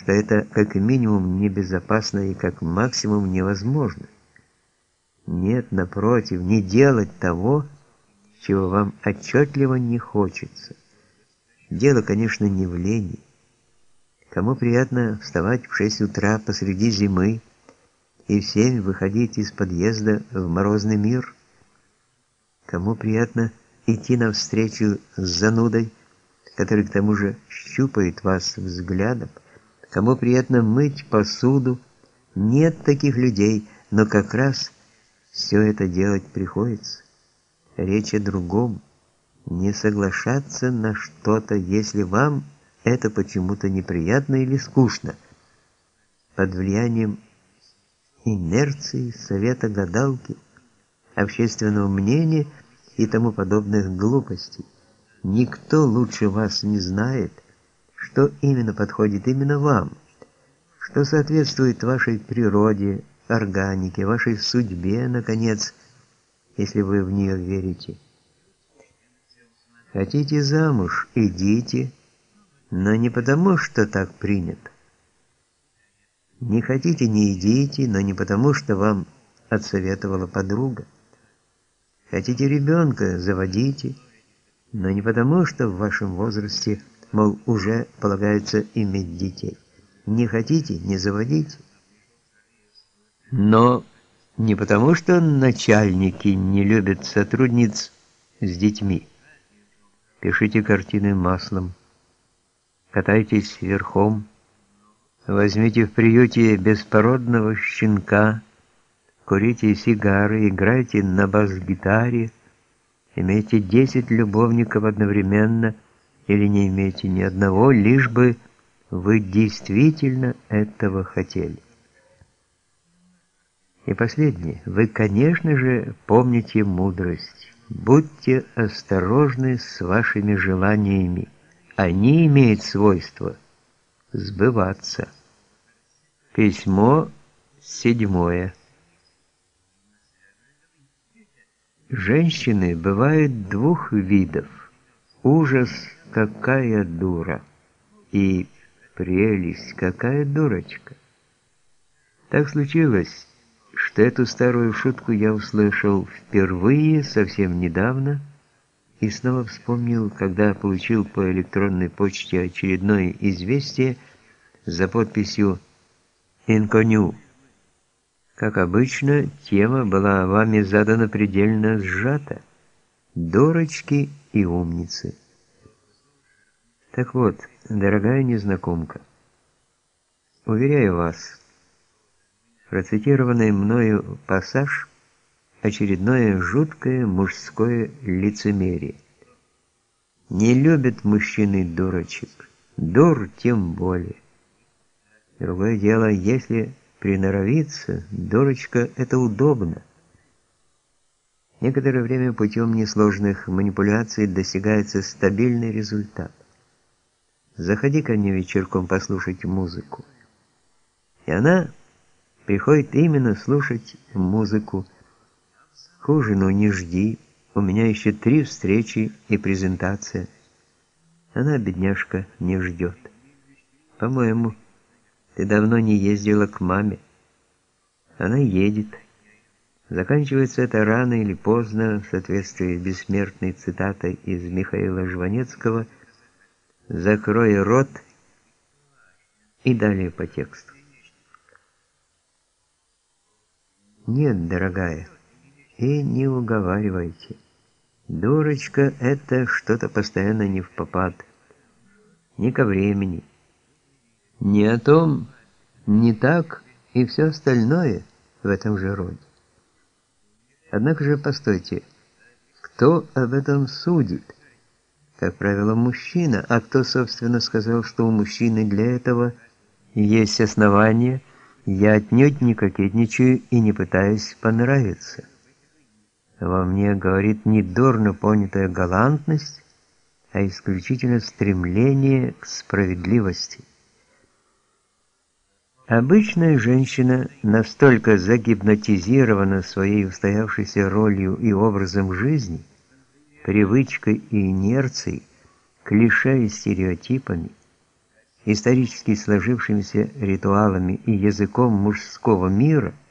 что это как минимум небезопасно и как максимум невозможно. Нет, напротив, не делать того, чего вам отчетливо не хочется. Дело, конечно, не в лени. Кому приятно вставать в 6 утра посреди зимы и в 7 выходить из подъезда в морозный мир? Кому приятно идти навстречу с занудой, который к тому же щупает вас взглядом? Кому приятно мыть посуду? Нет таких людей, но как раз все это делать приходится. Речь о другом. Не соглашаться на что-то, если вам это почему-то неприятно или скучно. Под влиянием инерции, совета гадалки, общественного мнения и тому подобных глупостей. Никто лучше вас не знает, что именно подходит именно вам, что соответствует вашей природе, органике, вашей судьбе, наконец, если вы в нее верите. Хотите замуж – идите, но не потому, что так принято. Не хотите – не идите, но не потому, что вам отсоветовала подруга. Хотите ребенка – заводите, но не потому, что в вашем возрасте, мол, уже полагается иметь детей. Не хотите – не заводите. Но не потому, что начальники не любят сотрудниц с детьми. Пишите картины маслом, катайтесь верхом, возьмите в приюте беспородного щенка, курите сигары, играйте на бас-гитаре, имейте 10 любовников одновременно или не имейте ни одного, лишь бы вы действительно этого хотели. И последнее. Вы, конечно же, помните мудрость. Будьте осторожны с вашими желаниями. Они имеют свойство сбываться. Письмо седьмое. Женщины бывают двух видов. Ужас, какая дура, и прелесть, какая дурочка. Так случилось, что эту старую шутку я услышал впервые совсем недавно и снова вспомнил, когда получил по электронной почте очередное известие за подписью «Инконю». Как обычно, тема была вами задана предельно сжата. Дурочки и умницы. Так вот, дорогая незнакомка, уверяю вас, Процитированный мною пассаж – очередное жуткое мужское лицемерие. Не любят мужчины дурочек, дур тем более. Другое дело, если приноровиться, дурочка – это удобно. Некоторое время путем несложных манипуляций достигается стабильный результат. Заходи ко мне вечерком послушать музыку. И она приходит именно слушать музыку. К ужину не жди, у меня еще три встречи и презентация. Она, бедняжка, не ждет. По-моему, ты давно не ездила к маме. Она едет. Заканчивается это рано или поздно, в соответствии с бессмертной цитатой из Михаила Жванецкого «Закрой рот» и далее по тексту. Нет, дорогая, и не уговаривайте. Дурочка — это что-то постоянно не в попад. Не ко времени. Не о том, не так и все остальное в этом же роде. Однако же, постойте, кто об этом судит? Как правило, мужчина, а кто, собственно, сказал, что у мужчины для этого есть основания – я отнюдь не кокетничаю и не пытаюсь понравиться. Во мне говорит не дурно понятая галантность, а исключительно стремление к справедливости. Обычная женщина настолько загипнотизирована своей устоявшейся ролью и образом жизни, привычкой и инерцией, клише и стереотипами, исторически сложившимися ритуалами и языком мужского мира –